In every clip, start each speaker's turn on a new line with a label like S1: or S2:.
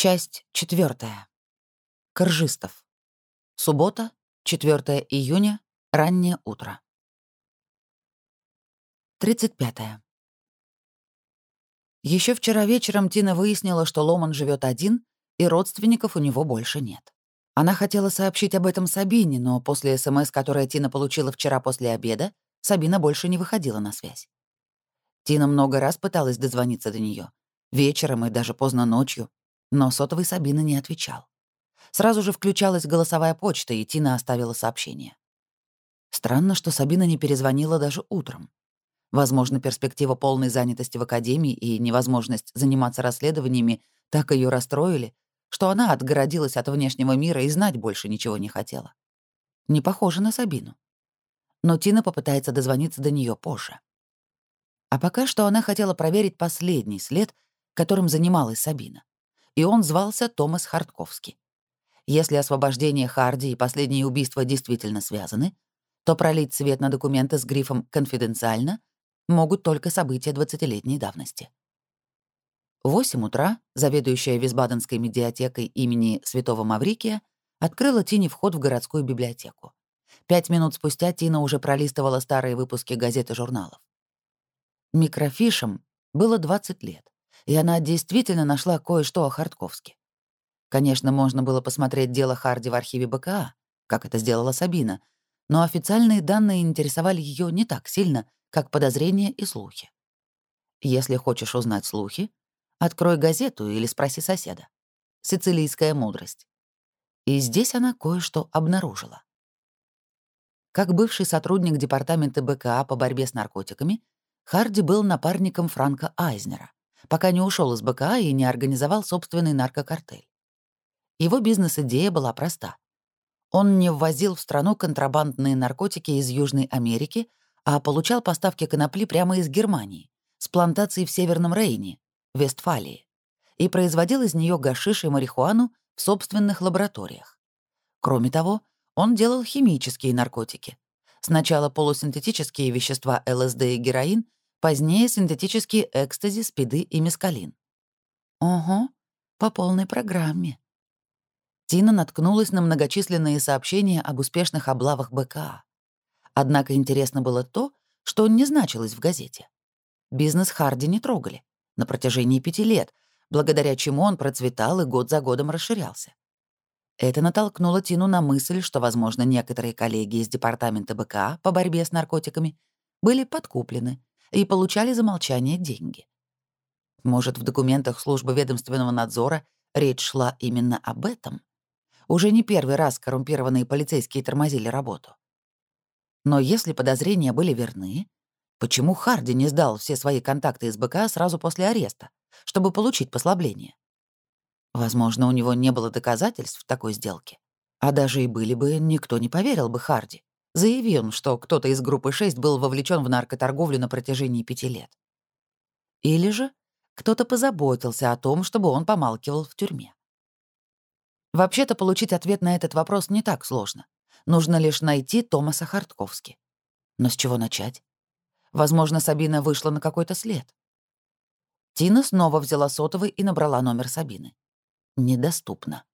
S1: Часть четвертая. Коржистов. Суббота, 4 июня, раннее утро. 35. Еще вчера вечером Тина выяснила, что Ломан живет один, и родственников у него больше нет. Она хотела сообщить об этом Сабине, но после СМС, которое Тина получила вчера после обеда, Сабина больше не выходила на связь. Тина много раз пыталась дозвониться до нее, вечером и даже поздно ночью, но сотовый Сабина не отвечал. Сразу же включалась голосовая почта, и Тина оставила сообщение. Странно, что Сабина не перезвонила даже утром. Возможно, перспектива полной занятости в академии и невозможность заниматься расследованиями так ее расстроили, что она отгородилась от внешнего мира и знать больше ничего не хотела. Не похоже на Сабину. Но Тина попытается дозвониться до нее позже. А пока что она хотела проверить последний след, которым занималась Сабина. И он звался Томас Хартковский. Если освобождение Харди и последние убийства действительно связаны, то пролить свет на документы с грифом «конфиденциально» могут только события 20-летней давности. В 8 утра заведующая Висбаденской медиатекой имени Святого Маврикия открыла Тине вход в городскую библиотеку. Пять минут спустя Тина уже пролистывала старые выпуски газет и журналов. Микрофишам было 20 лет, и она действительно нашла кое-что о Хартковске. Конечно, можно было посмотреть дело Харди в архиве БКА, как это сделала Сабина, но официальные данные интересовали ее не так сильно, как подозрения и слухи. Если хочешь узнать слухи, открой газету или спроси соседа. Сицилийская мудрость. И здесь она кое-что обнаружила. Как бывший сотрудник департамента БКА по борьбе с наркотиками, Харди был напарником Франка Айзнера, пока не ушел из БКА и не организовал собственный наркокартель. Его бизнес-идея была проста. Он не ввозил в страну контрабандные наркотики из Южной Америки, а получал поставки конопли прямо из Германии, с плантаций в Северном Рейне, Вестфалии, и производил из нее гашиш и марихуану в собственных лабораториях. Кроме того, он делал химические наркотики. Сначала полусинтетические вещества ЛСД и героин, позднее синтетические экстази, спиды и мескалин. Ого, по полной программе. Тина наткнулась на многочисленные сообщения об успешных облавах БКА. Однако интересно было то, что не значилось в газете. Бизнес Харди не трогали на протяжении пяти лет, благодаря чему он процветал и год за годом расширялся. Это натолкнуло Тину на мысль, что, возможно, некоторые коллеги из департамента БКА по борьбе с наркотиками были подкуплены и получали за молчание деньги. Может, в документах службы ведомственного надзора речь шла именно об этом? Уже не первый раз коррумпированные полицейские тормозили работу. Но если подозрения были верны, почему Харди не сдал все свои контакты из БК сразу после ареста, чтобы получить послабление? Возможно, у него не было доказательств такой сделки. А даже и были бы, никто не поверил бы Харди. Заявил что кто-то из группы 6 был вовлечен в наркоторговлю на протяжении пяти лет. Или же кто-то позаботился о том, чтобы он помалкивал в тюрьме. Вообще-то получить ответ на этот вопрос не так сложно. Нужно лишь найти Томаса Хартковски. Но с чего начать? Возможно, Сабина вышла на какой-то след. Тина снова взяла сотовый и набрала номер Сабины. Недоступно.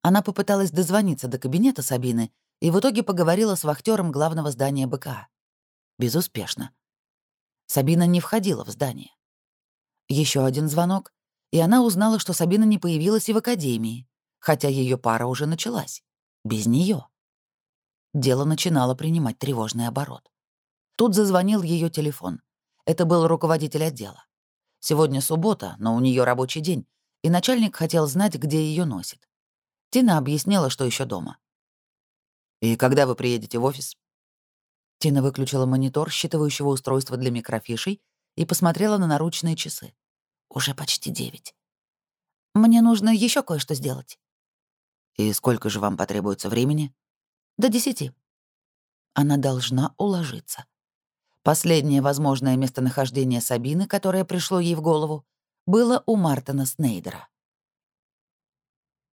S1: Она попыталась дозвониться до кабинета Сабины и в итоге поговорила с вахтером главного здания БК. Безуспешно. Сабина не входила в здание. Еще один звонок, и она узнала, что Сабина не появилась и в академии, хотя ее пара уже началась. Без нее. Дело начинало принимать тревожный оборот. Тут зазвонил ее телефон. Это был руководитель отдела. Сегодня суббота, но у нее рабочий день, и начальник хотел знать, где ее носит. Тина объяснила, что еще дома. «И когда вы приедете в офис?» Тина выключила монитор считывающего устройства для микрофишей и посмотрела на наручные часы. «Уже почти девять. Мне нужно еще кое-что сделать».
S2: И сколько же вам потребуется времени?
S1: До десяти. Она должна уложиться. Последнее возможное местонахождение Сабины, которое пришло ей в голову, было у Мартина Снейдера.